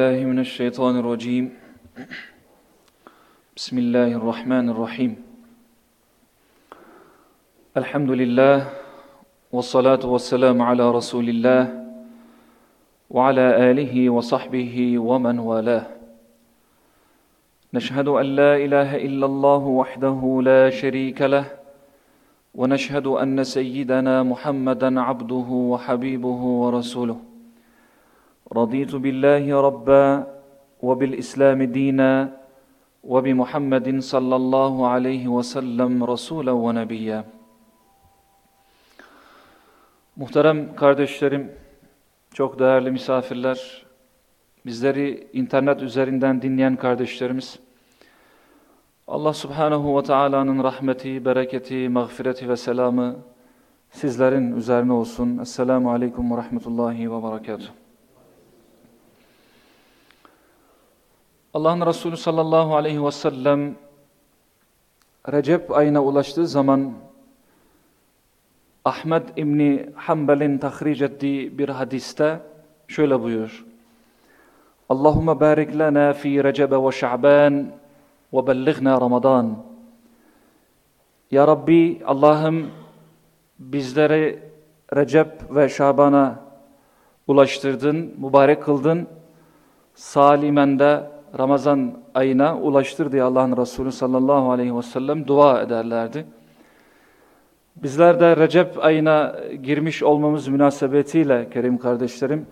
بالله من الشيطان الرجيم. بسم الله الرحمن الرحيم. الحمد لله والصلاة والسلام على رسول الله وعلى آله وصحبه ومن والاه. نشهد أن لا إله إلا الله وحده لا شريك له ونشهد أن سيدنا محمدا عبده وحبيبه ورسوله. رضيت بالله ربا وبالإسلام دينا وبمحمد صلى الله عليه وسلم رسولا ونبيا Muhterem kardeşlerim, çok değerli misafirler, bizleri internet üzerinden dinleyen kardeşlerimiz, Allah subhanahu ve Taala'nın rahmeti, bereketi, mağfireti ve selamı sizlerin üzerine olsun. Esselamu Aleyküm ve Rahmetullahi ve Berekatuhu. Allah'ın Resulü sallallahu aleyhi ve sellem Recep ayına ulaştığı zaman Ahmed İbni Hanbel'in tahric ettiği bir hadiste şöyle buyur. Allahümme barik lana fi Recebe ve Şa'ban ve bellighna Ramazan. Ya Rabbi Allah'ım bizleri Recep ve Şaban'a ulaştırdın, mübarek kıldın. Salimen de Ramazan ayına ulaştır diye Allah'ın Resulü sallallahu aleyhi ve sellem dua ederlerdi. Bizler de Recep ayına girmiş olmamız münasebetiyle kerim kardeşlerim,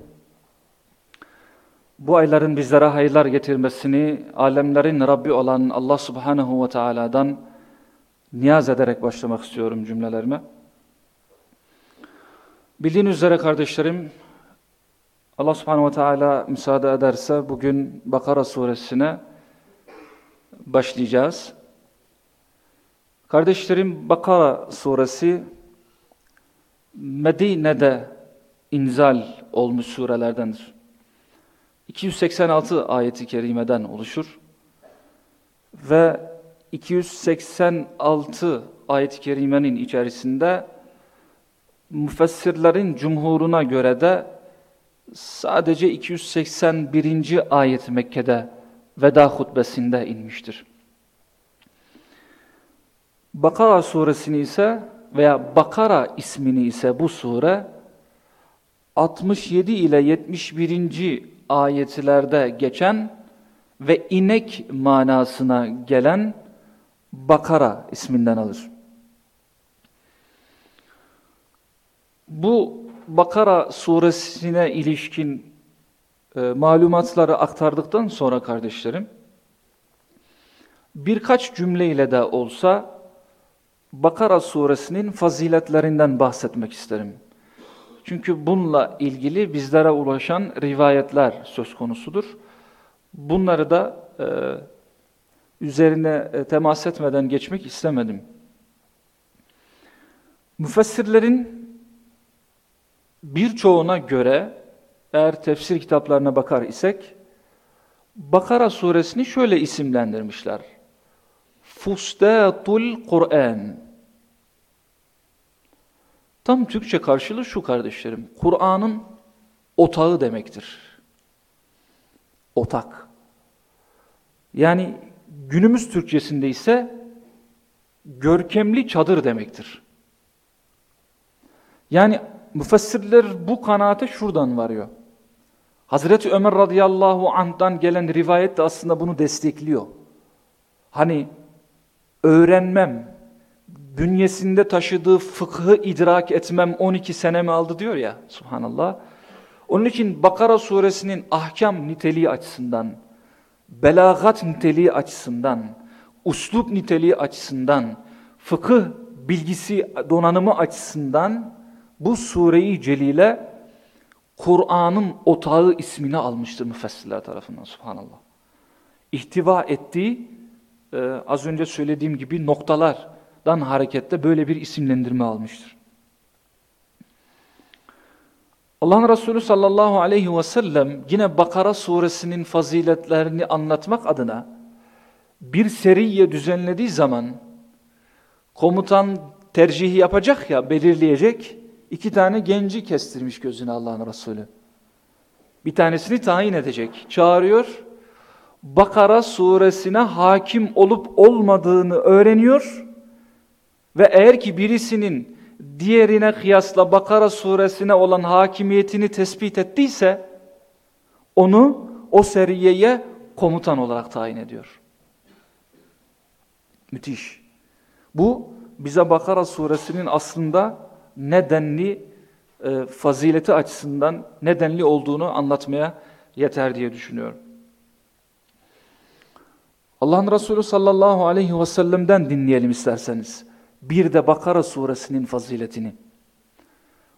bu ayların bizlere hayırlar getirmesini alemlerin Rabbi olan Allah subhanahu ve teala'dan niyaz ederek başlamak istiyorum cümlelerime. Bildiğiniz üzere kardeşlerim, Allah subhanahu ve teala müsaade ederse bugün Bakara suresine başlayacağız. Kardeşlerim Bakara suresi Medine'de inzal olmuş surelerdendir. 286 ayeti kerimeden oluşur. Ve 286 ayet-i kerimenin içerisinde müfessirlerin cumhuruna göre de sadece 281. ayet Mekke'de veda hutbesinde inmiştir. Bakara suresini ise veya Bakara ismini ise bu sure 67 ile 71. ayetlerde geçen ve inek manasına gelen Bakara isminden alır. Bu Bakara suresine ilişkin e, malumatları aktardıktan sonra kardeşlerim, birkaç cümleyle de olsa Bakara suresinin faziletlerinden bahsetmek isterim. Çünkü bununla ilgili bizlere ulaşan rivayetler söz konusudur. Bunları da e, üzerine e, temas etmeden geçmek istemedim. Müfessirlerin birçoğuna göre eğer tefsir kitaplarına bakar isek Bakara suresini şöyle isimlendirmişler. Fustatul Kur'an. Tam Türkçe karşılığı şu kardeşlerim. Kur'an'ın otağı demektir. Otak. Yani günümüz Türkçesinde ise görkemli çadır demektir. Yani müfessirler bu kanaate şuradan varıyor. Hazreti Ömer radıyallahu anh'dan gelen rivayet de aslında bunu destekliyor. Hani öğrenmem, bünyesinde taşıdığı fıkhı idrak etmem 12 senemi aldı diyor ya subhanallah. Onun için Bakara suresinin ahkam niteliği açısından, belagat niteliği açısından, uslup niteliği açısından, fıkıh bilgisi donanımı açısından bu sureyi celile Kur'an'ın otağı ismini almıştır müfessirler tarafından subhanallah. İhtiva ettiği e, az önce söylediğim gibi noktalardan hareketle böyle bir isimlendirme almıştır. Allah'ın Resulü sallallahu aleyhi ve sellem yine Bakara suresinin faziletlerini anlatmak adına bir seriye düzenlediği zaman komutan tercihi yapacak ya belirleyecek iki tane genci kestirmiş gözüne Allah'ın Resulü. Bir tanesini tayin edecek. Çağırıyor. Bakara suresine hakim olup olmadığını öğreniyor. Ve eğer ki birisinin diğerine kıyasla Bakara suresine olan hakimiyetini tespit ettiyse onu o seriyeye komutan olarak tayin ediyor. Müthiş. Bu bize Bakara suresinin aslında nedenli e, fazileti açısından nedenli olduğunu anlatmaya yeter diye düşünüyorum. Allah'ın Resulü sallallahu aleyhi ve sellem'den dinleyelim isterseniz. Bir de Bakara suresinin faziletini.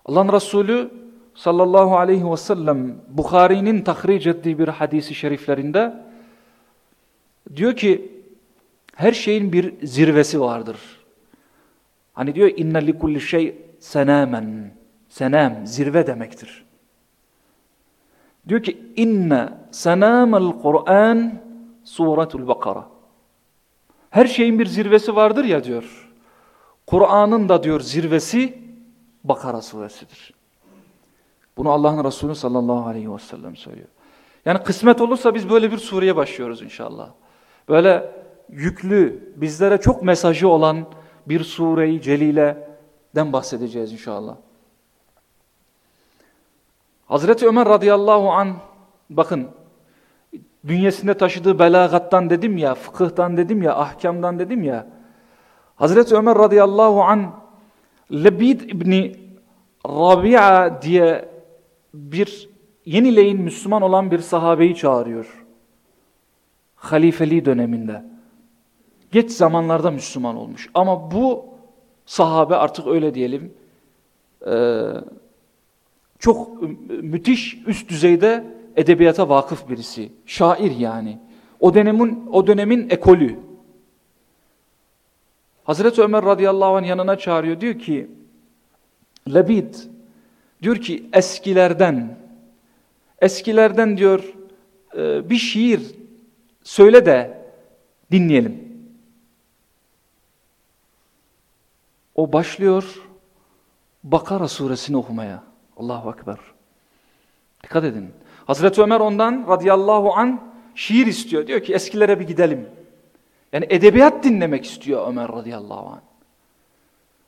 Allah'ın Resulü sallallahu aleyhi ve sellem Bukhari'nin tahric ettiği bir hadisi şeriflerinde diyor ki her şeyin bir zirvesi vardır. Hani diyor inne likulli şey senamen. Senam zirve demektir. Diyor ki inne senamel Kur'an suratul Bakara. Her şeyin bir zirvesi vardır ya diyor. Kur'an'ın da diyor zirvesi Bakara suresidir. Bunu Allah'ın Resulü sallallahu aleyhi ve sellem söylüyor. Yani kısmet olursa biz böyle bir sureye başlıyoruz inşallah. Böyle yüklü, bizlere çok mesajı olan bir sureyi celileden bahsedeceğiz inşallah. Hazreti Ömer radıyallahu an bakın bünyesinde taşıdığı belagattan dedim ya, fıkıhtan dedim ya, ahkamdan dedim ya. Hazreti Ömer radıyallahu an Lebid İbni Rabia diye bir yenileyin Müslüman olan bir sahabeyi çağırıyor. Halifeli döneminde. Geç zamanlarda Müslüman olmuş. Ama bu sahabe artık öyle diyelim çok müthiş üst düzeyde edebiyata vakıf birisi. Şair yani. O dönemin o dönemin ekolü. Hazreti Ömer radıyallahu anh yanına çağırıyor. Diyor ki Labid diyor ki eskilerden eskilerden diyor bir şiir söyle de dinleyelim. O başlıyor Bakara suresini okumaya. Allahu Ekber. Dikkat edin. Hazreti Ömer ondan radıyallahu an şiir istiyor. Diyor ki eskilere bir gidelim. Yani edebiyat dinlemek istiyor Ömer radıyallahu an.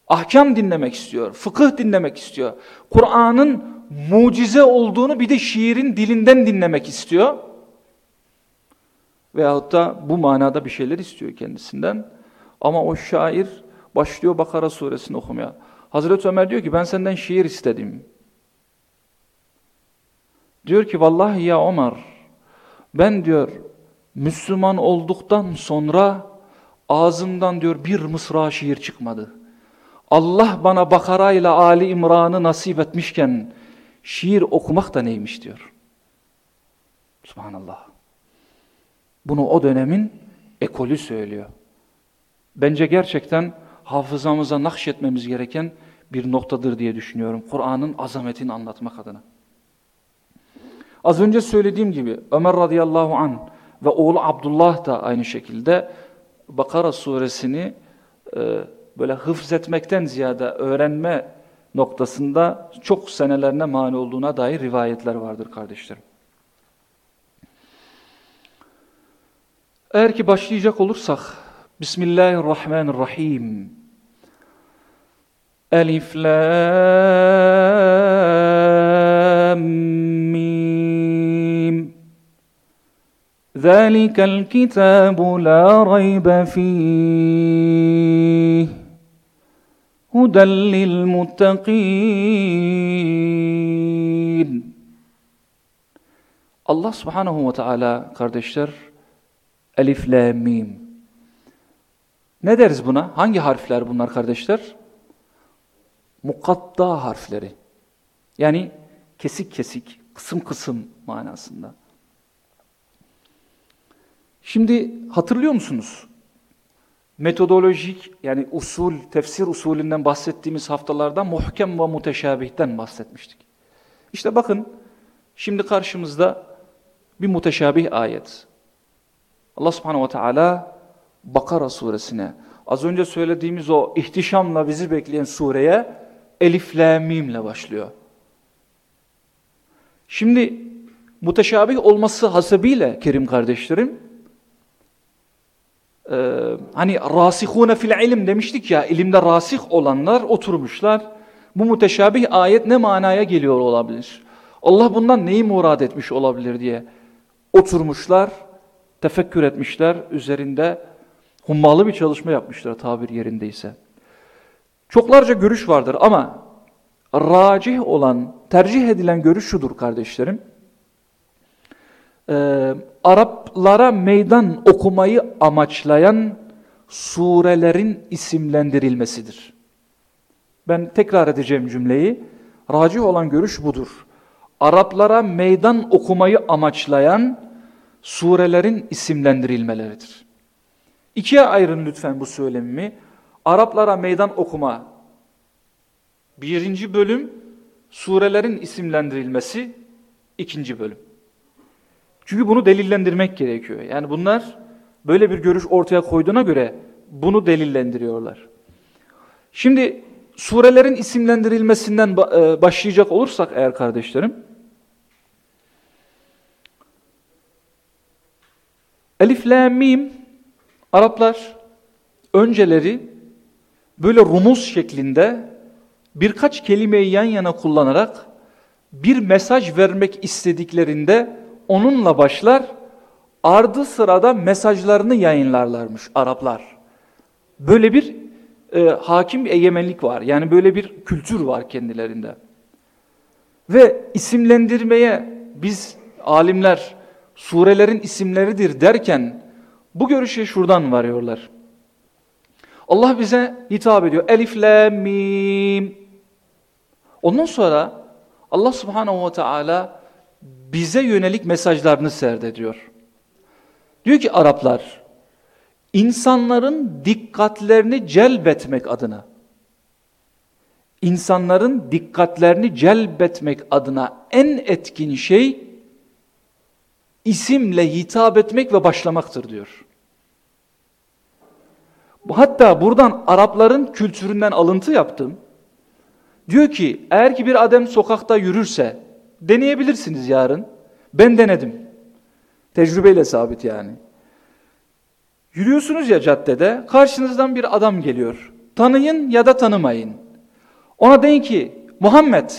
Ahkam dinlemek istiyor. Fıkıh dinlemek istiyor. Kur'an'ın mucize olduğunu bir de şiirin dilinden dinlemek istiyor. Veyahut da bu manada bir şeyler istiyor kendisinden. Ama o şair başlıyor Bakara suresini okumaya. Hazreti Ömer diyor ki ben senden şiir istedim. Diyor ki vallahi ya Ömer ben diyor Müslüman olduktan sonra ağzımdan diyor bir mısra şiir çıkmadı. Allah bana Bakara ile Ali İmran'ı nasip etmişken şiir okumak da neymiş diyor. Subhanallah. Bunu o dönemin ekolü söylüyor. Bence gerçekten hafızamıza nakşetmemiz gereken bir noktadır diye düşünüyorum. Kur'an'ın azametini anlatmak adına. Az önce söylediğim gibi Ömer radıyallahu an ve oğlu Abdullah da aynı şekilde Bakara suresini e, böyle hıfz etmekten ziyade öğrenme noktasında çok senelerine mani olduğuna dair rivayetler vardır kardeşlerim. Eğer ki başlayacak olursak بسم الله الرحمن الرحيم ألف لام ميم ذلك الكتاب لا ريب فيه هدى للمتقين الله سبحانه وتعالى ta'ala kardeşler ألف لام ميم Ne deriz buna? Hangi harfler bunlar kardeşler? Mukatta harfleri. Yani kesik kesik, kısım kısım manasında. Şimdi hatırlıyor musunuz? Metodolojik yani usul, tefsir usulünden bahsettiğimiz haftalarda muhkem ve muteşabihten bahsetmiştik. İşte bakın şimdi karşımızda bir muteşabih ayet. Allah subhanehu ve teala Bakara suresine az önce söylediğimiz o ihtişamla bizi bekleyen sureye elif la mimle başlıyor. Şimdi muteşabih olması hasebiyle Kerim kardeşlerim, e, hani rasihune fil ilim demiştik ya, ilimde rasih olanlar oturmuşlar. Bu muteşabih ayet ne manaya geliyor olabilir? Allah bundan neyi murad etmiş olabilir diye oturmuşlar, tefekkür etmişler, üzerinde hummalı bir çalışma yapmışlar tabir yerindeyse. Çoklarca görüş vardır ama racih olan, tercih edilen görüş şudur kardeşlerim. Ee, Araplara meydan okumayı amaçlayan surelerin isimlendirilmesidir. Ben tekrar edeceğim cümleyi. Racih olan görüş budur. Araplara meydan okumayı amaçlayan surelerin isimlendirilmeleridir. İkiye ayırın lütfen bu söylemimi. Araplara meydan okuma. Birinci bölüm surelerin isimlendirilmesi. ikinci bölüm. Çünkü bunu delillendirmek gerekiyor. Yani bunlar böyle bir görüş ortaya koyduğuna göre bunu delillendiriyorlar. Şimdi surelerin isimlendirilmesinden e, başlayacak olursak eğer kardeşlerim, Elif, La, Mim, Araplar önceleri böyle rumuz şeklinde birkaç kelimeyi yan yana kullanarak bir mesaj vermek istediklerinde onunla başlar, ardı sırada mesajlarını yayınlarlarmış Araplar. Böyle bir e, hakim bir egemenlik var. Yani böyle bir kültür var kendilerinde. Ve isimlendirmeye biz alimler surelerin isimleridir derken bu görüşe şuradan varıyorlar. Allah bize hitap ediyor. Elif, la, mim. Ondan sonra Allah subhanahu ve teala bize yönelik mesajlarını serdediyor. Diyor ki Araplar, insanların dikkatlerini celbetmek adına, insanların dikkatlerini celbetmek adına en etkin şey, isimle hitap etmek ve başlamaktır diyor. Hatta buradan Arapların kültüründen alıntı yaptım. Diyor ki eğer ki bir adam sokakta yürürse deneyebilirsiniz yarın. Ben denedim. Tecrübeyle sabit yani. Yürüyorsunuz ya caddede karşınızdan bir adam geliyor. Tanıyın ya da tanımayın. Ona deyin ki Muhammed,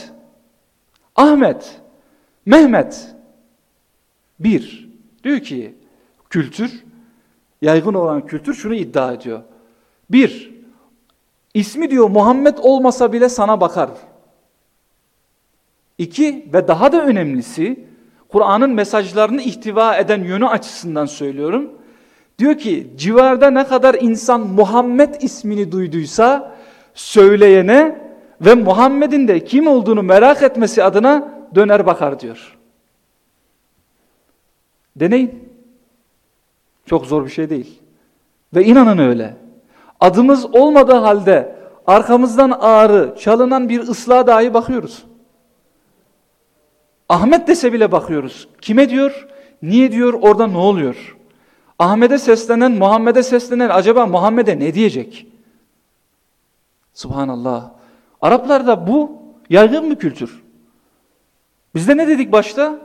Ahmet, Mehmet. Bir, diyor ki kültür, yaygın olan kültür şunu iddia ediyor. Bir, ismi diyor Muhammed olmasa bile sana bakar. İki ve daha da önemlisi Kur'an'ın mesajlarını ihtiva eden yönü açısından söylüyorum. Diyor ki civarda ne kadar insan Muhammed ismini duyduysa söyleyene ve Muhammed'in de kim olduğunu merak etmesi adına döner bakar diyor. Deneyin. Çok zor bir şey değil. Ve inanın öyle. Adımız olmadığı halde arkamızdan ağrı, çalınan bir ıslığa dahi bakıyoruz. Ahmet dese bile bakıyoruz. Kime diyor? Niye diyor? Orada ne oluyor? Ahmet'e seslenen, Muhammed'e seslenen acaba Muhammed'e ne diyecek? Subhanallah. Araplarda bu yaygın bir kültür. Bizde ne dedik başta?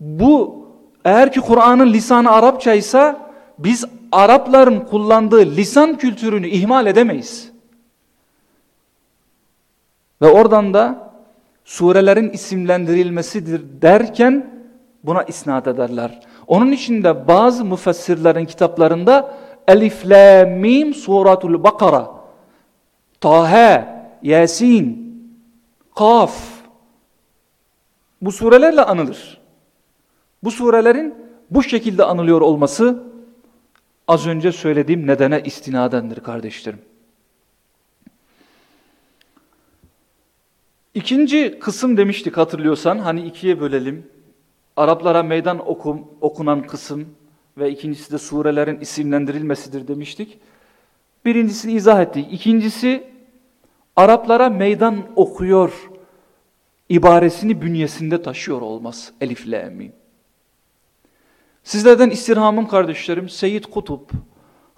Bu eğer ki Kur'an'ın lisanı Arapça ise biz Arapların kullandığı lisan kültürünü ihmal edemeyiz. Ve oradan da surelerin isimlendirilmesidir derken buna isnat ederler. Onun için de bazı müfessirlerin kitaplarında Elif, La, Mim, Suratul Bakara, Taha, Yasin, Kaf bu surelerle anılır. Bu surelerin bu şekilde anılıyor olması az önce söylediğim nedene istinadendir kardeşlerim. İkinci kısım demiştik hatırlıyorsan hani ikiye bölelim. Araplara meydan okum, okunan kısım ve ikincisi de surelerin isimlendirilmesidir demiştik. Birincisini izah ettik. İkincisi Araplara meydan okuyor ibaresini bünyesinde taşıyor olmaz. Elif, la, mim. Sizlerden istirhamım kardeşlerim Seyyid Kutup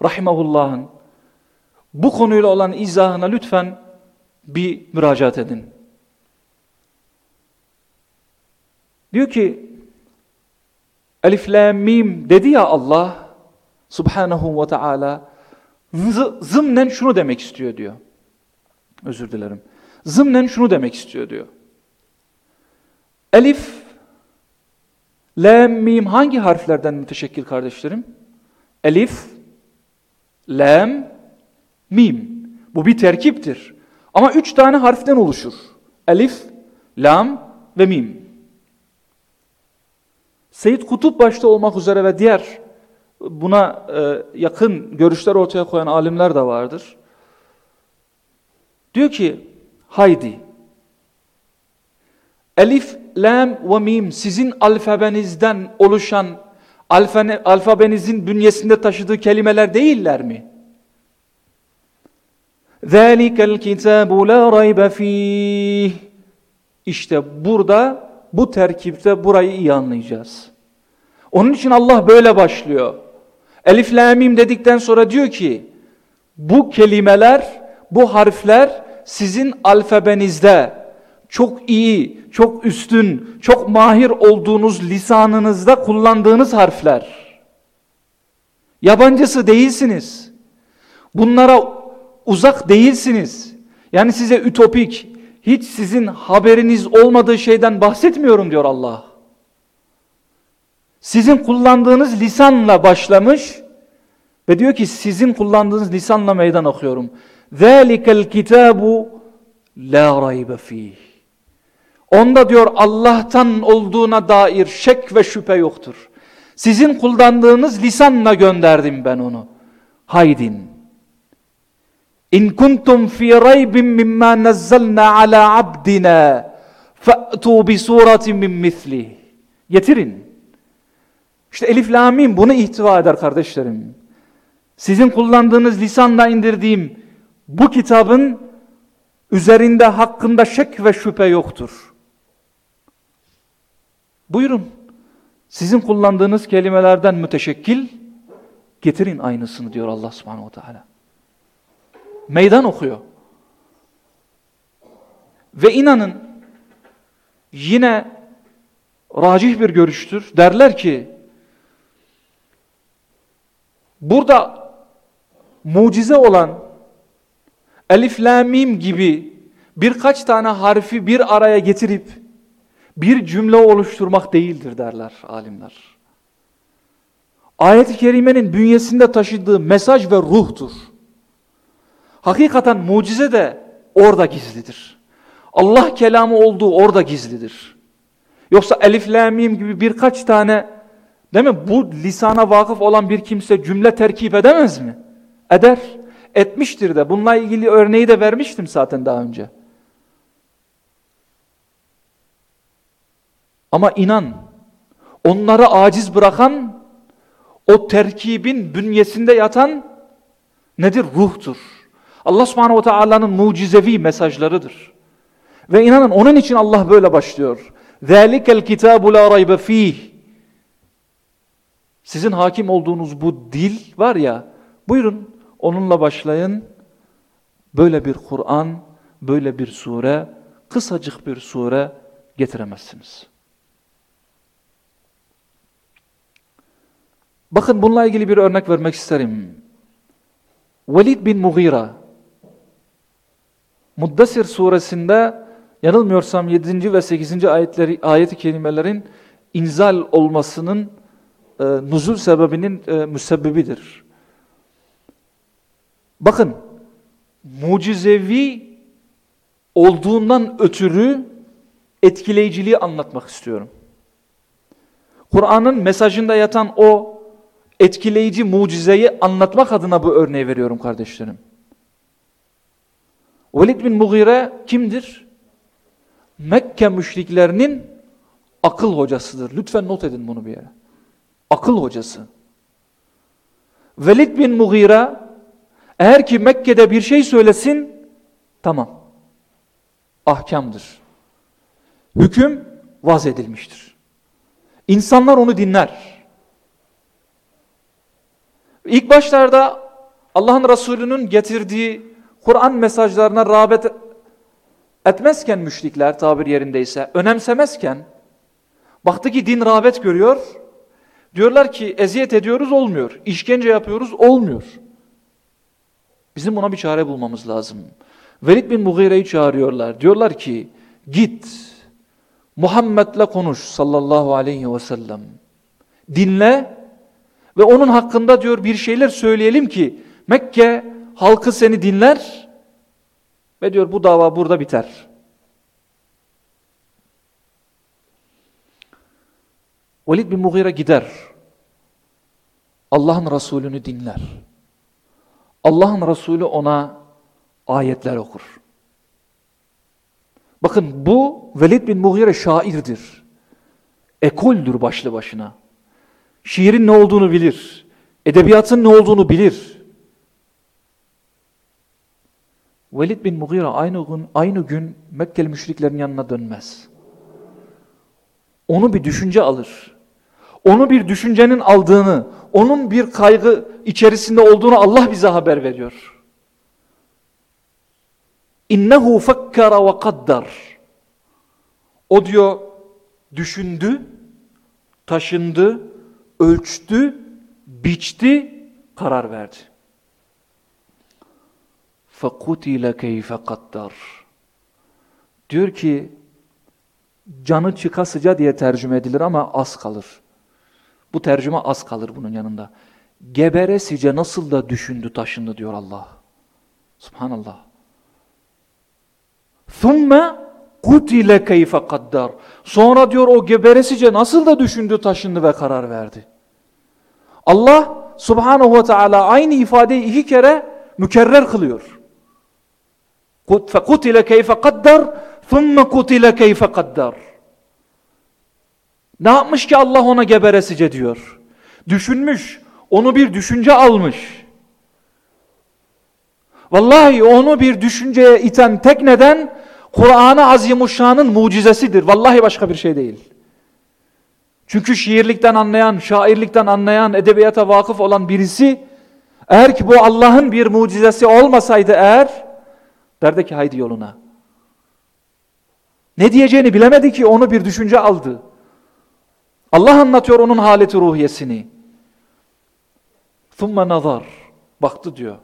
rahimahullah'ın bu konuyla olan izahına lütfen bir müracaat edin. Diyor ki Elif, la, mim dedi ya Allah subhanahu ve teala zımnen şunu demek istiyor diyor. Özür dilerim. Zımnen şunu demek istiyor diyor. Elif, lam, mim hangi harflerden müteşekkil kardeşlerim? Elif, lam, mim. Bu bir terkiptir. Ama üç tane harften oluşur. Elif, lam ve mim. Seyyid Kutup başta olmak üzere ve diğer buna e, yakın görüşler ortaya koyan alimler de vardır. Diyor ki, haydi, elif, lam ve mim sizin alfabenizden oluşan, alfabenizin bünyesinde taşıdığı kelimeler değiller mi? ذَٰلِكَ الْكِتَابُ لَا رَيْبَ ف۪يهِ İşte burada, bu terkipte burayı iyi anlayacağız. Onun için Allah böyle başlıyor. Elif lamim dedikten sonra diyor ki, bu kelimeler, bu harfler sizin alfabenizde çok iyi, çok üstün, çok mahir olduğunuz lisanınızda kullandığınız harfler. Yabancısı değilsiniz. Bunlara uzak değilsiniz. Yani size ütopik, hiç sizin haberiniz olmadığı şeyden bahsetmiyorum diyor Allah. Sizin kullandığınız lisanla başlamış ve diyor ki sizin kullandığınız lisanla meydan okuyorum. ذَٰلِكَ الْكِتَابُ لَا رَيْبَ ف۪يهِ Onda diyor Allah'tan olduğuna dair şek ve şüphe yoktur. Sizin kullandığınız lisanla gönderdim ben onu. Haydin. İn kuntum fi raybin mimma nazzalna ala abdina fa'tu bi suratin min misli. Getirin. İşte elif la mim bunu ihtiva eder kardeşlerim. Sizin kullandığınız lisanla indirdiğim bu kitabın üzerinde hakkında şek ve şüphe yoktur. Buyurun. Sizin kullandığınız kelimelerden müteşekkil getirin aynısını diyor Allah subhanahu wa ta'ala meydan okuyor. Ve inanın yine racih bir görüştür. Derler ki burada mucize olan elif la mim gibi birkaç tane harfi bir araya getirip bir cümle oluşturmak değildir derler alimler. Ayet-i kerimenin bünyesinde taşıdığı mesaj ve ruhtur. Hakikaten mucize de orada gizlidir. Allah kelamı olduğu orada gizlidir. Yoksa elif, la, gibi birkaç tane değil mi? Bu lisana vakıf olan bir kimse cümle terkip edemez mi? Eder. Etmiştir de. Bununla ilgili örneği de vermiştim zaten daha önce. Ama inan, onları aciz bırakan, o terkibin bünyesinde yatan nedir? Ruhtur. Allah subhanehu ve teala'nın mucizevi mesajlarıdır. Ve inanın onun için Allah böyle başlıyor. ذَٰلِكَ الْكِتَابُ لَا رَيْبَ ف۪يهِ Sizin hakim olduğunuz bu dil var ya, buyurun onunla başlayın. Böyle bir Kur'an, böyle bir sure, kısacık bir sure getiremezsiniz. Bakın bununla ilgili bir örnek vermek isterim. Velid bin Mughira Muddessir suresinde yanılmıyorsam 7. ve 8. ayetleri ayeti kelimelerin inzal olmasının e, nuzul sebebinin e, müsebbibidir. Bakın mucizevi olduğundan ötürü etkileyiciliği anlatmak istiyorum. Kur'an'ın mesajında yatan o etkileyici mucizeyi anlatmak adına bu örneği veriyorum kardeşlerim. Velid bin Mughire kimdir? Mekke müşriklerinin akıl hocasıdır. Lütfen not edin bunu bir yere. Akıl hocası. Velid bin Mughire eğer ki Mekke'de bir şey söylesin tamam. Ahkamdır. Hüküm vaz edilmiştir. İnsanlar onu dinler. İlk başlarda Allah'ın Resulü'nün getirdiği Kur'an mesajlarına rağbet etmezken müşrikler tabir yerindeyse, önemsemezken, baktı ki din rağbet görüyor, Diyorlar ki eziyet ediyoruz olmuyor. İşkence yapıyoruz olmuyor. Bizim buna bir çare bulmamız lazım. Velid bin Mughire'yi çağırıyorlar. Diyorlar ki git Muhammed'le konuş sallallahu aleyhi ve sellem. Dinle ve onun hakkında diyor bir şeyler söyleyelim ki Mekke halkı seni dinler ve diyor bu dava burada biter. Velid bin Mughire gider. Allah'ın Resulünü dinler. Allah'ın Resulü ona ayetler okur. Bakın bu Velid bin Mughire şairdir. Ekoldür başlı başına. Şiirin ne olduğunu bilir. Edebiyatın ne olduğunu bilir. Velid bin Mughire aynı gün, aynı gün Mekkeli müşriklerin yanına dönmez. Onu bir düşünce alır. Onu bir düşüncenin aldığını, onun bir kaygı içerisinde olduğunu Allah bize haber veriyor. İnnehu fekkara ve kaddar. O diyor düşündü, taşındı, ölçtü, biçti, karar verdi. فَقُتِلَ كَيْفَ قَدَّرْ Diyor ki canı çıkasıca diye tercüme edilir ama az kalır. Bu tercüme az kalır bunun yanında. Geberesice nasıl da düşündü taşındı diyor Allah. Subhanallah. ثُمَّ قُتِلَ كَيْفَ قَدَّرْ Sonra diyor o geberesice nasıl da düşündü taşındı ve karar verdi. Allah subhanahu ve teala aynı ifadeyi iki kere mükerrer kılıyor. فَقُتِلَ كَيْفَ قَدَّرْ ثُمَّ قُتِلَ كَيْفَ قَدَّرْ Ne yapmış ki Allah ona geberesice diyor. Düşünmüş, onu bir düşünce almış. Vallahi onu bir düşünceye iten tek neden Kur'an-ı Azimuşşan'ın mucizesidir. Vallahi başka bir şey değil. Çünkü şiirlikten anlayan, şairlikten anlayan, edebiyata vakıf olan birisi eğer ki bu Allah'ın bir mucizesi olmasaydı eğer derdi ki haydi yoluna. Ne diyeceğini bilemedi ki onu bir düşünce aldı. Allah anlatıyor onun haleti ruhiyesini. ثُمَّ nazar Baktı diyor.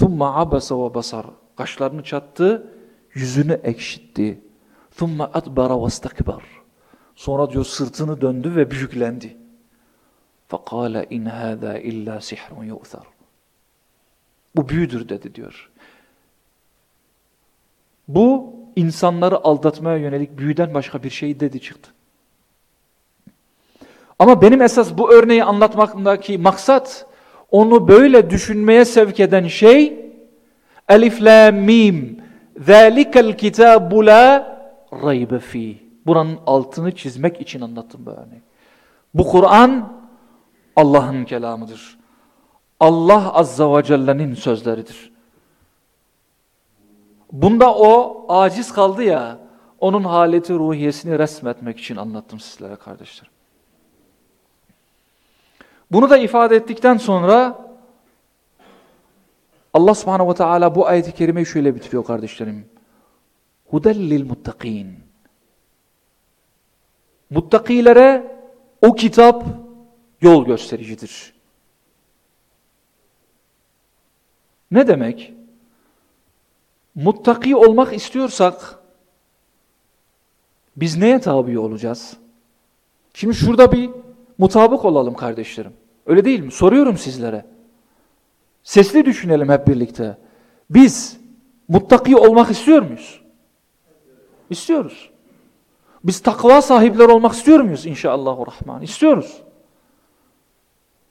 ثُمَّ عَبَسَ وَبَصَرْ Kaşlarını çattı, yüzünü ekşitti. ثُمَّ أَدْبَرَ وَاسْتَكْبَرْ Sonra diyor sırtını döndü ve büyüklendi. فَقَالَ اِنْ هَذَا اِلَّا سِحْرٌ يُؤْثَرٌ Bu büyüdür dedi diyor. Bu insanları aldatmaya yönelik büyüden başka bir şey dedi çıktı. Ama benim esas bu örneği anlatmaktaki maksat onu böyle düşünmeye sevk eden şey Elif la mim zalikel kitabu la raybe fi. Buranın altını çizmek için anlattım bu örneği. Bu Kur'an Allah'ın kelamıdır. Allah azza ve celle'nin sözleridir. Bunda o aciz kaldı ya, onun haleti ruhiyesini resmetmek için anlattım sizlere kardeşler. Bunu da ifade ettikten sonra Allah subhanehu ve teala bu ayeti kerimeyi şöyle bitiriyor kardeşlerim. Hudellil muttakin. Muttakilere o kitap yol göstericidir. Ne demek? Muttaki olmak istiyorsak biz neye tabi olacağız? Şimdi şurada bir mutabık olalım kardeşlerim. Öyle değil mi? Soruyorum sizlere. Sesli düşünelim hep birlikte. Biz muttaki olmak istiyor muyuz? İstiyoruz. Biz takva sahipleri olmak istiyor muyuz inşallahurrahman? İstiyoruz.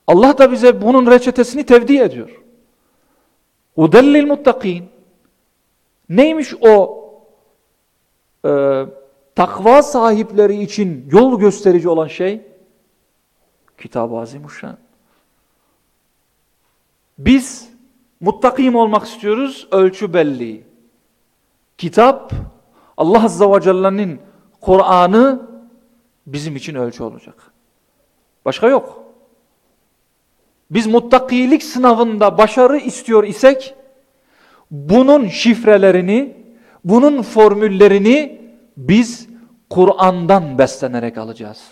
Allah da bize bunun reçetesini tevdi ediyor. Udellil muttakin. Neymiş o e, takva sahipleri için yol gösterici olan şey? Kitab-ı Azimuşşan. Biz muttakim olmak istiyoruz, ölçü belli. Kitap, Allah Azze ve Celle'nin Kur'an'ı bizim için ölçü olacak. Başka yok. Biz muttakilik sınavında başarı istiyor isek, bunun şifrelerini, bunun formüllerini biz Kur'an'dan beslenerek alacağız.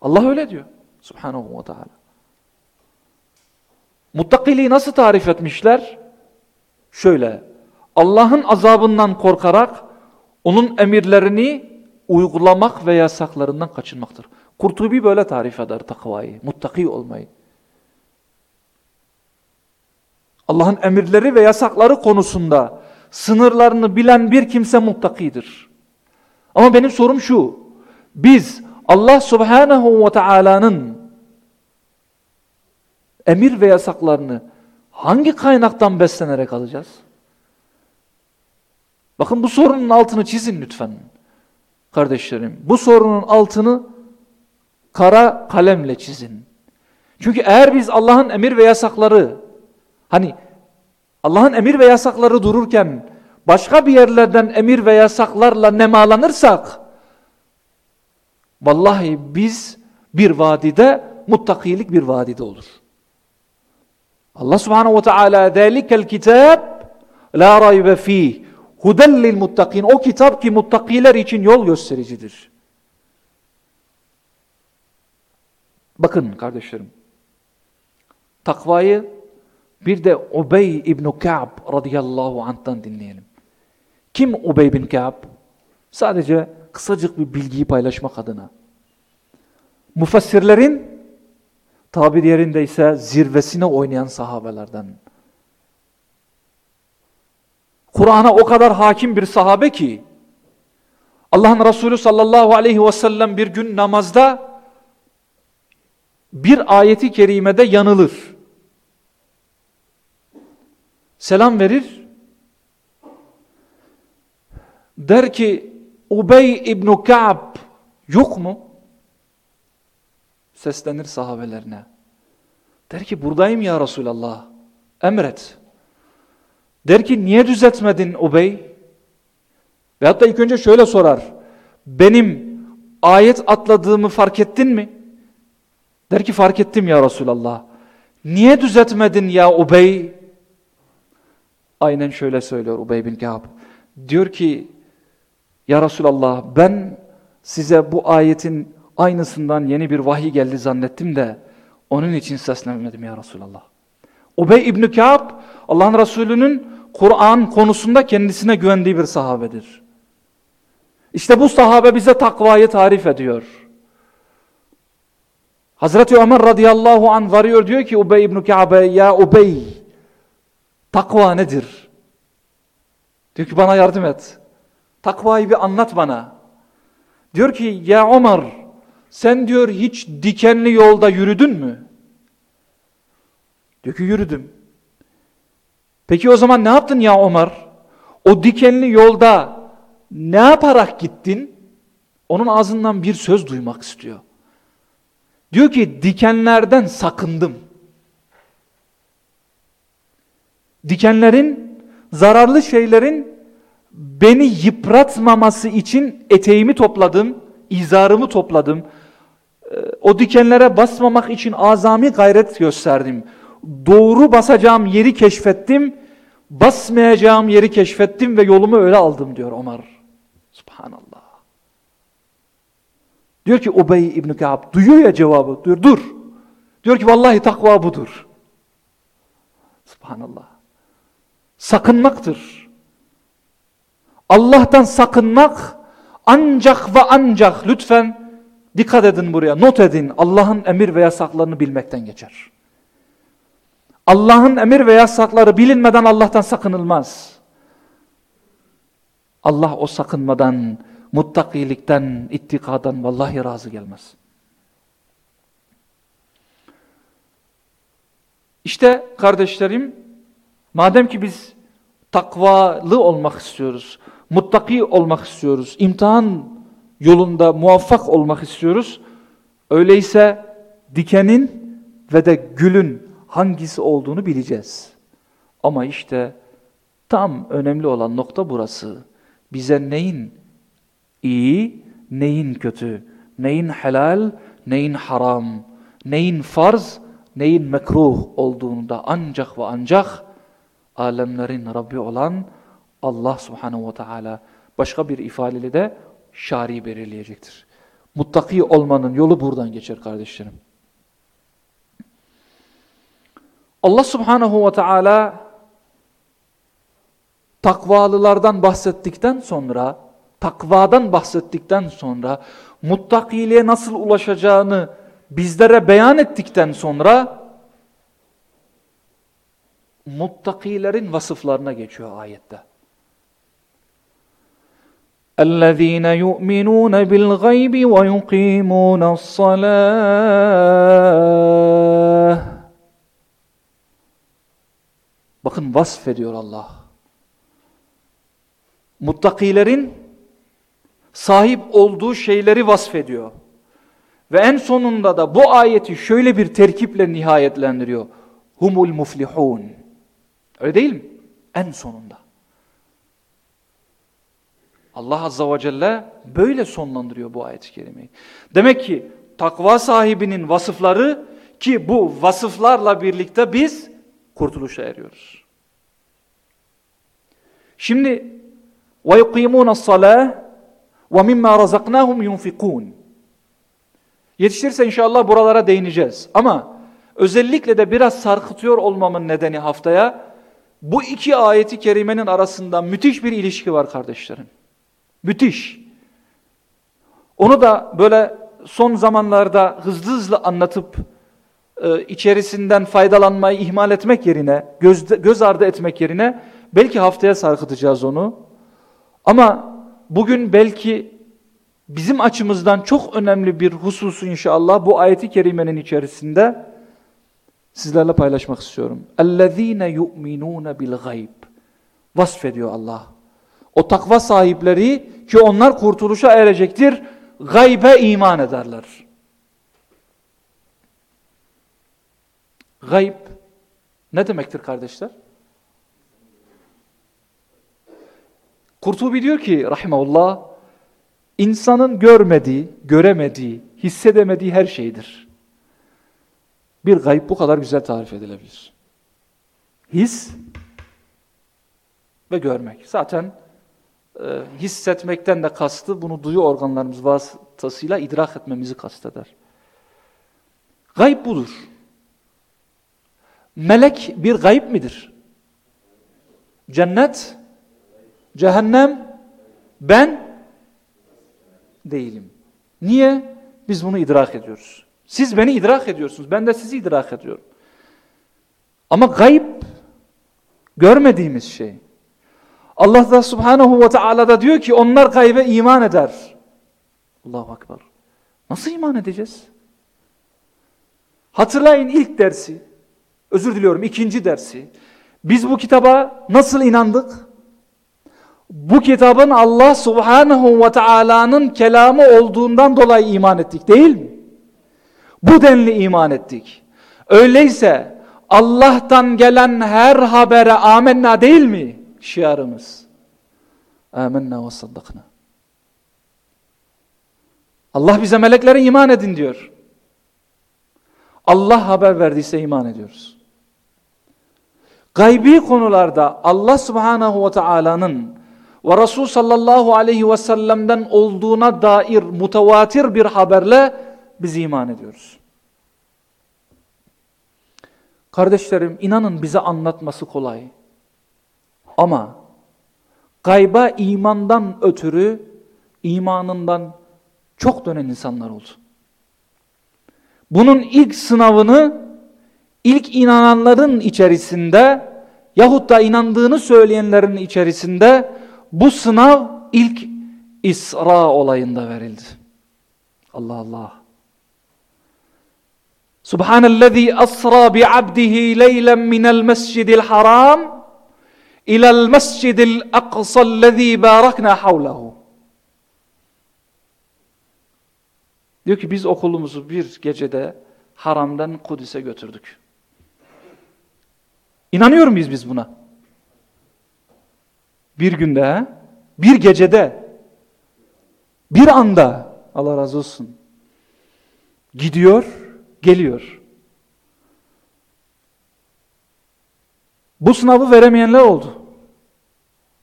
Allah öyle diyor. Subhanahu ve Teala. Muttakiliği nasıl tarif etmişler? Şöyle, Allah'ın azabından korkarak onun emirlerini uygulamak ve yasaklarından kaçınmaktır. Kurtubi böyle tarif eder takvayı, muttaki olmayı. Allah'ın emirleri ve yasakları konusunda sınırlarını bilen bir kimse muttakidir. Ama benim sorum şu, biz Allah subhanahu ve teala'nın emir ve yasaklarını hangi kaynaktan beslenerek alacağız? Bakın bu sorunun altını çizin lütfen kardeşlerim. Bu sorunun altını kara kalemle çizin. Çünkü eğer biz Allah'ın emir ve yasakları hani Allah'ın emir ve yasakları dururken başka bir yerlerden emir ve yasaklarla nemalanırsak vallahi biz bir vadide muttakilik bir vadide olur. Allah subhanahu ve teala ذَٰلِكَ الْكِتَابِ لَا رَيْبَ ف۪يهِ Huden lil muttakin. O kitap ki muttakiler için yol göstericidir. Bakın kardeşlerim. Takvayı bir de Ubey İbn Ka'b radıyallahu anh'tan dinleyelim. Kim Ubey bin Ka'b? Sadece kısacık bir bilgiyi paylaşmak adına. Mufassirlerin tabi yerinde ise zirvesine oynayan sahabelerden. Kur'an'a o kadar hakim bir sahabe ki Allah'ın Resulü sallallahu aleyhi ve sellem bir gün namazda bir ayeti kerimede yanılır. Selam verir. Der ki Ubey İbn Ka'b yok mu? Seslenir sahabelerine. Der ki buradayım ya Resulallah. Emret. Der ki niye düzeltmedin Ubey? Ve hatta ilk önce şöyle sorar. Benim ayet atladığımı fark ettin mi? Der ki fark ettim ya Resulallah. Niye düzeltmedin ya Ubey? Aynen şöyle söylüyor Ubey bin Ka'b. Diyor ki ya Resulallah ben size bu ayetin aynısından yeni bir vahiy geldi zannettim de onun için seslenemedim ya Resulallah. Ubey İbni Ka'b Allah'ın Resulü'nün Kur'an konusunda kendisine güvendiği bir sahabedir. İşte bu sahabe bize takvayı tarif ediyor. Hazreti Ömer radıyallahu an varıyor diyor ki Ubey İbni Ka'be ya Ubey takva nedir? Diyor ki bana yardım et. Takvayı bir anlat bana. Diyor ki ya Ömer sen diyor hiç dikenli yolda yürüdün mü? Diyor ki yürüdüm. Peki o zaman ne yaptın ya Ömer? O dikenli yolda ne yaparak gittin? Onun ağzından bir söz duymak istiyor. Diyor ki dikenlerden sakındım. Dikenlerin, zararlı şeylerin beni yıpratmaması için eteğimi topladım, izarımı topladım. Ee, o dikenlere basmamak için azami gayret gösterdim. Doğru basacağım yeri keşfettim, basmayacağım yeri keşfettim ve yolumu öyle aldım diyor Ömer. Subhanallah. Diyor ki Ubey İbn Ka'b duyuyor ya cevabı. Diyor dur. Diyor ki vallahi takva budur. Subhanallah. Sakınmaktır. Allah'tan sakınmak ancak ve ancak lütfen dikkat edin buraya not edin Allah'ın emir ve yasaklarını bilmekten geçer. Allah'ın emir ve yasakları bilinmeden Allah'tan sakınılmaz. Allah o sakınmadan, muttakilikten, ittikadan vallahi razı gelmez. İşte kardeşlerim, madem ki biz takvalı olmak istiyoruz, muttaki olmak istiyoruz, imtihan yolunda muvaffak olmak istiyoruz, öyleyse dikenin ve de gülün hangisi olduğunu bileceğiz. Ama işte tam önemli olan nokta burası. Bize neyin iyi, neyin kötü, neyin helal, neyin haram, neyin farz, neyin mekruh olduğunu da ancak ve ancak alemlerin Rabbi olan Allah subhanehu ve teala başka bir ifadeyle de şari belirleyecektir. Muttaki olmanın yolu buradan geçer kardeşlerim. Allah subhanahu ve teala takvalılardan bahsettikten sonra, takvadan bahsettikten sonra, muttakiliğe nasıl ulaşacağını bizlere beyan ettikten sonra, muttakilerin vasıflarına geçiyor ayette. الذين يؤمنون بالغيب ويقيمون الصلاة Bakın vasfediyor Allah. Muttakilerin sahip olduğu şeyleri vasfediyor. Ve en sonunda da bu ayeti şöyle bir terkiple nihayetlendiriyor. Humul muflihun. Öyle değil mi? En sonunda. Allah Azza ve Celle böyle sonlandırıyor bu ayet-i kerimeyi. Demek ki takva sahibinin vasıfları ki bu vasıflarla birlikte biz kurtuluşa eriyoruz. Şimdi وَيُقِيمُونَ الصَّلَاةِ وَمِمَّا رَزَقْنَاهُمْ يُنْفِقُونَ Yetişirse inşallah buralara değineceğiz. Ama özellikle de biraz sarkıtıyor olmamın nedeni haftaya bu iki ayeti kerimenin arasında müthiş bir ilişki var kardeşlerim. Müthiş. Onu da böyle son zamanlarda hızlı hızlı anlatıp e, içerisinden faydalanmayı ihmal etmek yerine, göz, göz ardı etmek yerine belki haftaya sarkıtacağız onu. Ama bugün belki bizim açımızdan çok önemli bir hususu inşallah bu ayeti kerimenin içerisinde sizlerle paylaşmak istiyorum. اَلَّذ۪ينَ يُؤْمِنُونَ بِالْغَيْبِ Vasfediyor Allah. o takva sahipleri ki onlar kurtuluşa erecektir, gaybe iman ederler. Gayb ne demektir kardeşler? Kurtubi diyor ki rahimahullah, insanın görmediği, göremediği, hissedemediği her şeydir. Bir gayb bu kadar güzel tarif edilebilir. His ve görmek. Zaten e, hissetmekten de kastı bunu duyu organlarımız vasıtasıyla idrak etmemizi kasteder. Gayb budur. Melek bir gayb midir? Cennet, cehennem, ben değilim. Niye? Biz bunu idrak ediyoruz. Siz beni idrak ediyorsunuz. Ben de sizi idrak ediyorum. Ama gayb görmediğimiz şey. Allah da subhanahu ve teala da diyor ki onlar gaybe iman eder. Allahu Akbar. Nasıl iman edeceğiz? Hatırlayın ilk dersi. Özür diliyorum ikinci dersi. Biz bu kitaba nasıl inandık? Bu kitabın Allah subhanahu ve teala'nın kelamı olduğundan dolayı iman ettik değil mi? Bu denli iman ettik. Öyleyse Allah'tan gelen her habere amenna değil mi şiarımız? Amenna ve saddakna. Allah bize meleklere iman edin diyor. Allah haber verdiyse iman ediyoruz. Gaybi konularda Allah subhanahu ve teala'nın ve Resul sallallahu aleyhi ve sellem'den olduğuna dair mutavatir bir haberle biz iman ediyoruz. Kardeşlerim inanın bize anlatması kolay. Ama gayba imandan ötürü imanından çok dönen insanlar oldu. Bunun ilk sınavını ilk inananların içerisinde yahut da inandığını söyleyenlerin içerisinde bu sınav ilk İsra olayında verildi. Allah Allah. Subhanellezi asra bi abdihi leylen minel mescidil haram ilal mescidil aqsallezi barakna havlehu. Diyor ki biz okulumuzu bir gecede haramdan Kudüs'e götürdük. İnanıyor muyuz biz buna? Bir günde, bir gecede, bir anda Allah razı olsun gidiyor, geliyor. Bu sınavı veremeyenler oldu.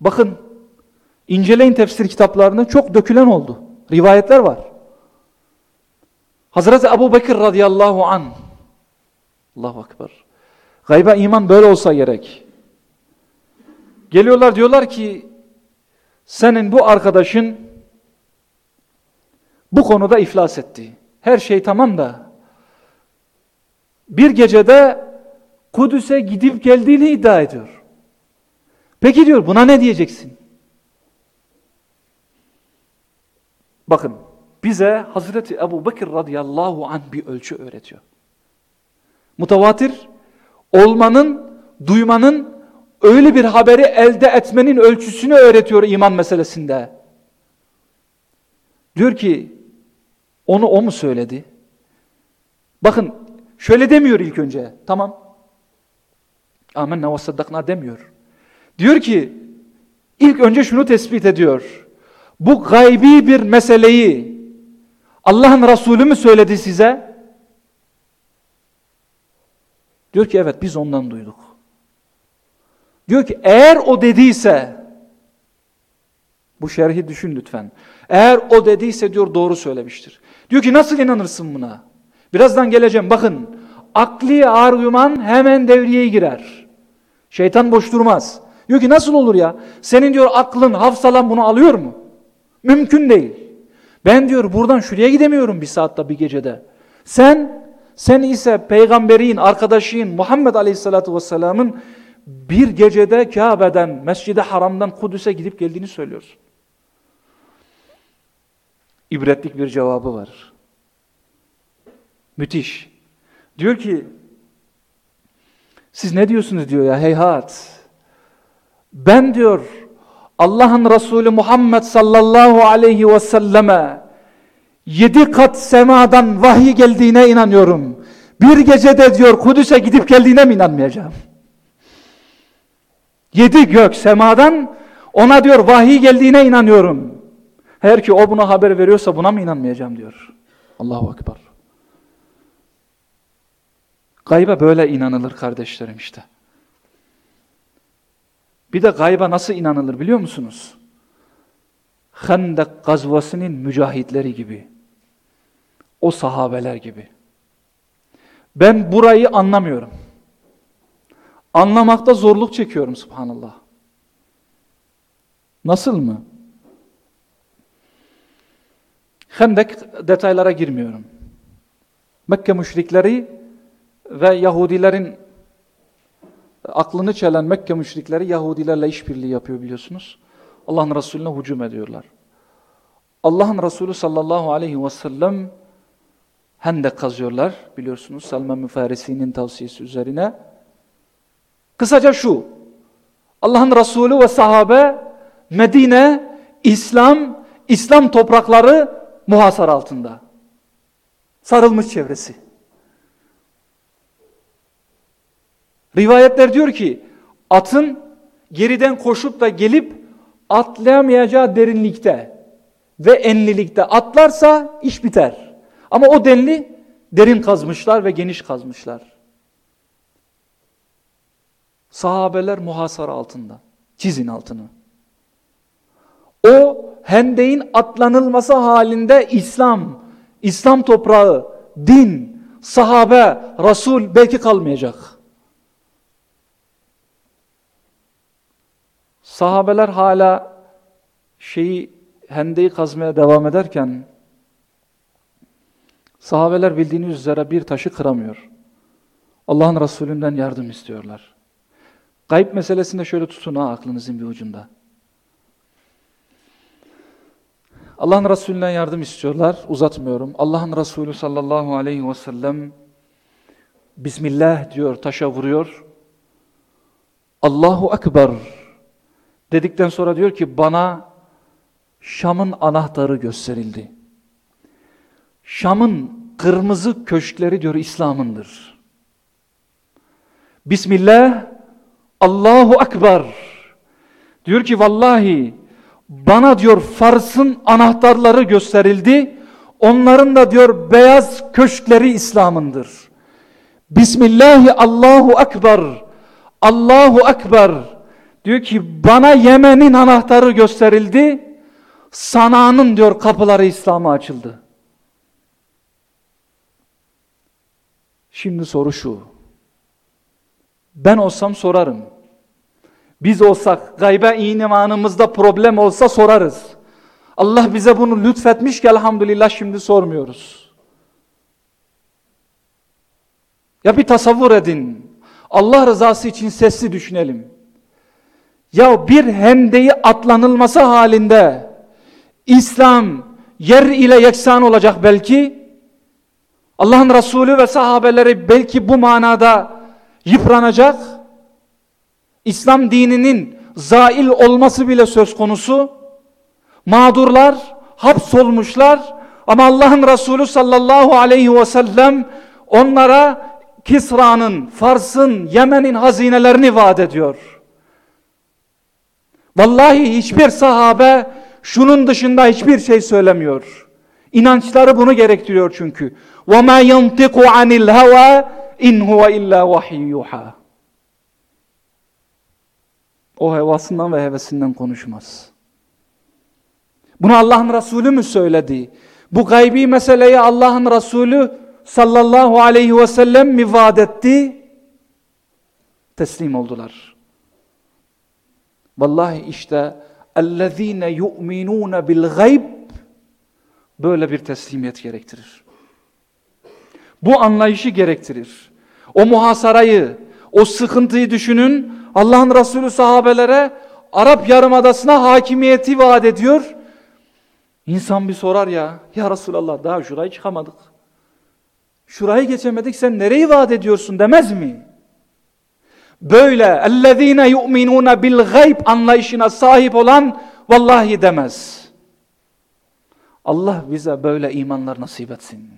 Bakın, inceleyin tefsir kitaplarını çok dökülen oldu. Rivayetler var. Hazreti Ebu Bekir radıyallahu an Allahu Ekber. Gayba iman böyle olsa gerek. Geliyorlar diyorlar ki senin bu arkadaşın bu konuda iflas etti. Her şey tamam da bir gecede Kudüs'e gidip geldiğini iddia ediyor. Peki diyor buna ne diyeceksin? Bakın bize Hazreti Ebu Bekir radıyallahu anh bir ölçü öğretiyor. Mutavatir olmanın, duymanın, öyle bir haberi elde etmenin ölçüsünü öğretiyor iman meselesinde. Diyor ki onu o mu söyledi? Bakın şöyle demiyor ilk önce. Tamam. Amenna ve saddakna demiyor. Diyor ki ilk önce şunu tespit ediyor. Bu gaybi bir meseleyi Allah'ın Resulü mü söyledi size? Diyor ki evet biz ondan duyduk. Diyor ki eğer o dediyse bu şerhi düşün lütfen. Eğer o dediyse diyor doğru söylemiştir. Diyor ki nasıl inanırsın buna? Birazdan geleceğim. Bakın akli argüman hemen devreye girer. Şeytan boş durmaz. Diyor ki nasıl olur ya? Senin diyor aklın, hafsalan bunu alıyor mu? Mümkün değil. Ben diyor buradan şuraya gidemiyorum bir saatte bir gecede. Sen, sen ise peygamberin, arkadaşın Muhammed Aleyhisselatü Vesselam'ın bir gecede Kabe'den, Mescid-i Haram'dan Kudüs'e gidip geldiğini söylüyorsun. İbretlik bir cevabı var. Müthiş. Diyor ki siz ne diyorsunuz diyor ya heyhat. Ben diyor Allah'ın Resulü Muhammed sallallahu aleyhi ve selleme yedi kat semadan vahiy geldiğine inanıyorum. Bir gecede diyor Kudüs'e gidip geldiğine mi inanmayacağım? Yedi gök semadan ona diyor vahiy geldiğine inanıyorum. Her ki o buna haber veriyorsa buna mı inanmayacağım diyor. Allahu Ekber. Gayba böyle inanılır kardeşlerim işte. Bir de gayba nasıl inanılır biliyor musunuz? Hendek gazvasının mücahitleri gibi. O sahabeler gibi. Ben burayı anlamıyorum. Anlamakta zorluk çekiyorum subhanallah. Nasıl mı? Hendek detaylara girmiyorum. Mekke müşrikleri ve Yahudilerin aklını çelen Mekke müşrikleri Yahudilerle işbirliği yapıyor biliyorsunuz. Allah'ın Resulüne hücum ediyorlar. Allah'ın Resulü sallallahu aleyhi ve sellem hendek kazıyorlar biliyorsunuz Salman Müfarisi'nin tavsiyesi üzerine. Kısaca şu, Allah'ın Resulü ve sahabe Medine, İslam, İslam toprakları muhasar altında. Sarılmış çevresi. Rivayetler diyor ki atın geriden koşup da gelip atlayamayacağı derinlikte ve enlilikte atlarsa iş biter. Ama o denli derin kazmışlar ve geniş kazmışlar. Sahabeler muhasara altında. Çizin altını. O hendeyin atlanılması halinde İslam, İslam toprağı, din, sahabe, Resul belki kalmayacak. Sahabeler hala şeyi hendeyi kazmaya devam ederken sahabeler bildiğiniz üzere bir taşı kıramıyor. Allah'ın Resulünden yardım istiyorlar. Gayb meselesinde şöyle tutun ha aklınızın bir ucunda. Allah'ın Resulünden yardım istiyorlar. Uzatmıyorum. Allah'ın Resulü sallallahu aleyhi ve sellem Bismillah diyor, taşa vuruyor. Allahu Ekber Dedikten sonra diyor ki bana Şam'ın anahtarı gösterildi. Şam'ın kırmızı köşkleri diyor İslam'ındır. Bismillah, Allahu Ekber. Diyor ki vallahi bana diyor Fars'ın anahtarları gösterildi. Onların da diyor beyaz köşkleri İslam'ındır. Bismillahi Allahu Ekber. Allahu Ekber. Diyor ki bana Yemen'in anahtarı gösterildi. Sana'nın diyor kapıları İslam'a açıldı. Şimdi soru şu. Ben olsam sorarım. Biz olsak gaybe imanımızda problem olsa sorarız. Allah bize bunu lütfetmiş ki elhamdülillah şimdi sormuyoruz. Ya bir tasavvur edin. Allah rızası için sesli düşünelim. Ya bir hendeyi atlanılması halinde İslam yer ile yeksan olacak belki. Allah'ın Resulü ve sahabeleri belki bu manada yıpranacak. İslam dininin zail olması bile söz konusu. Mağdurlar hapsolmuşlar ama Allah'ın Resulü sallallahu aleyhi ve sellem onlara Kisra'nın, Fars'ın, Yemen'in hazinelerini vaat ediyor. Vallahi hiçbir sahabe şunun dışında hiçbir şey söylemiyor. İnançları bunu gerektiriyor çünkü. وَمَا يَنْتِقُ عَنِ الْهَوَى اِنْ هُوَ اِلَّا وَحِيُّ يُوحَى O hevasından ve hevesinden konuşmaz. Bunu Allah'ın Resulü mü söyledi? Bu gaybi meseleyi Allah'ın Resulü sallallahu aleyhi ve sellem mi vaat etti? Teslim oldular. Vallahi işte اَلَّذ۪ينَ يُؤْمِنُونَ بِالْغَيْبِ Böyle bir teslimiyet gerektirir. Bu anlayışı gerektirir. O muhasarayı, o sıkıntıyı düşünün. Allah'ın Resulü sahabelere Arap Yarımadası'na hakimiyeti vaat ediyor. İnsan bir sorar ya, ya Resulallah daha şurayı çıkamadık. Şurayı geçemedik sen nereyi vaat ediyorsun demez mi? Böyle اَلَّذ۪ينَ يُؤْمِنُونَ بِالْغَيْبِ anlayışına sahip olan vallahi demez. Allah bize böyle imanlar nasip etsin.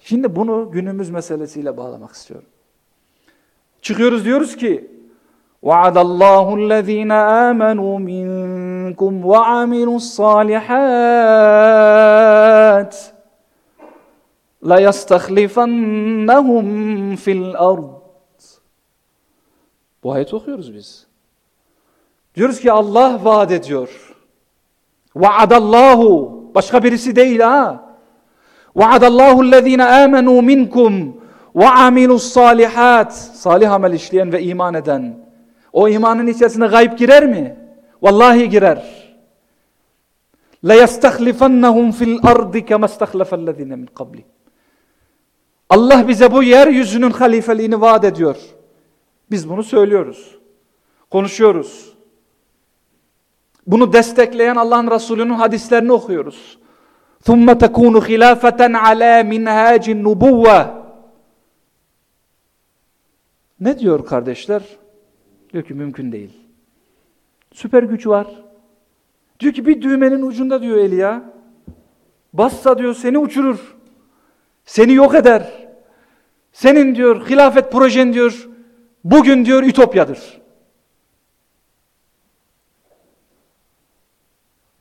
Şimdi bunu günümüz meselesiyle bağlamak istiyorum. Çıkıyoruz diyoruz ki وَعَدَ اللّٰهُ الَّذ۪ينَ آمَنُوا مِنْكُمْ وَعَمِلُوا الصَّالِحَاتِ la yastahlifannahum fil ard. Bu ayeti okuyoruz biz. Diyoruz ki Allah vaat ediyor. Vaadallahu. Başka birisi değil ha. Vaadallahu allazina amenu minkum ve amilus salihat. Salih amel işleyen ve iman eden. O imanın içerisine gayb girer mi? Vallahi girer. La yastahlifannahum fil ardi kema istahlafa'llezina min qablihim. Allah bize bu yeryüzünün halifeliğini vaat ediyor. Biz bunu söylüyoruz. Konuşuyoruz. Bunu destekleyen Allah'ın Resulü'nün hadislerini okuyoruz. ثُمَّ تَكُونُ خِلَافَةً عَلَى مِنْهَاجِ النُّبُوَّةِ Ne diyor kardeşler? Diyor ki mümkün değil. Süper güç var. Diyor ki bir düğmenin ucunda diyor eli ya. Bassa diyor seni uçurur. Seni yok eder. Senin diyor hilafet projen diyor bugün diyor ütopyadır.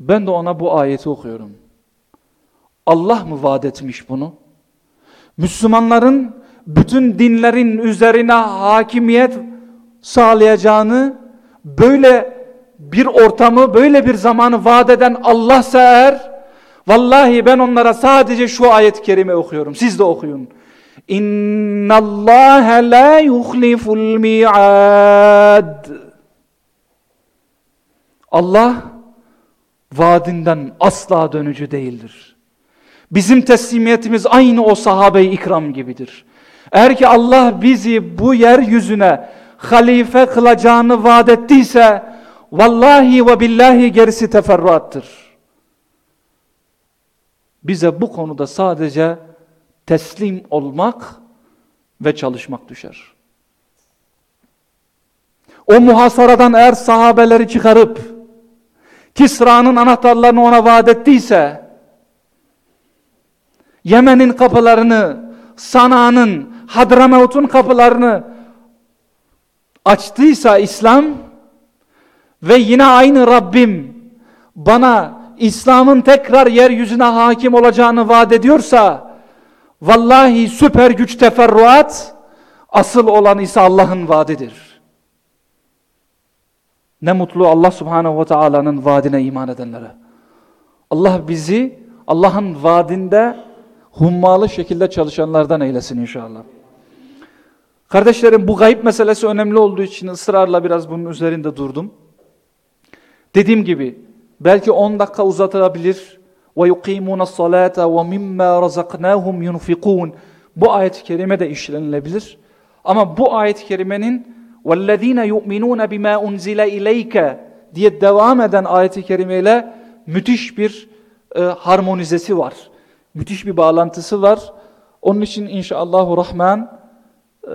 Ben de ona bu ayeti okuyorum. Allah mı vaat etmiş bunu? Müslümanların bütün dinlerin üzerine hakimiyet sağlayacağını, böyle bir ortamı, böyle bir zamanı vaat eden Allah eğer, vallahi ben onlara sadece şu ayet-i kerime okuyorum. Siz de okuyun. İnna Allah la yuhliful mi'ad. Allah vaadinden asla dönücü değildir. Bizim teslimiyetimiz aynı o sahabe-i ikram gibidir. Eğer ki Allah bizi bu yeryüzüne halife kılacağını vaat ettiyse vallahi ve billahi gerisi teferruattır. Bize bu konuda sadece teslim olmak ve çalışmak düşer. O muhasaradan eğer sahabeleri çıkarıp Kisra'nın anahtarlarını ona vaat ettiyse Yemen'in kapılarını Sana'nın Hadramavut'un kapılarını açtıysa İslam ve yine aynı Rabbim bana İslam'ın tekrar yeryüzüne hakim olacağını vaat ediyorsa vallahi süper güç teferruat asıl olan ise Allah'ın vaadidir. Ne mutlu Allah subhanehu ve teala'nın vaadine iman edenlere. Allah bizi Allah'ın vaadinde hummalı şekilde çalışanlardan eylesin inşallah. Kardeşlerim bu gayb meselesi önemli olduğu için ısrarla biraz bunun üzerinde durdum. Dediğim gibi belki 10 dakika uzatılabilir. Ve yuqimuna salata ve mimma razaknahum yunfikun. Bu ayet-i kerime de işlenilebilir. Ama bu ayet-i kerimenin وَالَّذ۪ينَ يُؤْمِنُونَ بِمَا اُنْزِلَ اِلَيْكَ diye devam eden ayet-i kerimeyle müthiş bir e, harmonizesi var. Müthiş bir bağlantısı var. Onun için inşallahü rahman e,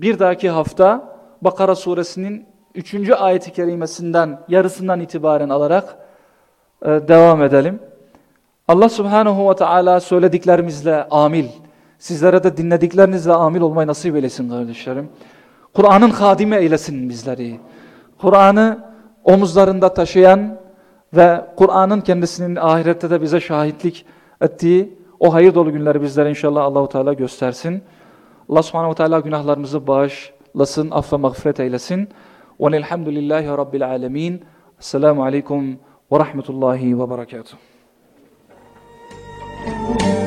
bir dahaki hafta Bakara suresinin 3. ayet-i kerimesinden yarısından itibaren alarak e, devam edelim. Allah subhanahu ve teala söylediklerimizle amil, sizlere de dinlediklerinizle amil olmayı nasip eylesin kardeşlerim. Kur'an'ın hadime eylesin bizleri. Kur'an'ı omuzlarında taşıyan ve Kur'an'ın kendisinin ahirette de bize şahitlik ettiği o hayır dolu günleri bizlere inşallah Allahu Teala göstersin. Allah subhanahu ve teala günahlarımızı bağışlasın, affe mağfiret eylesin. Ve rabbil alemin. Esselamu aleyküm ve rahmetullahi ve berekatuhu. Thank you.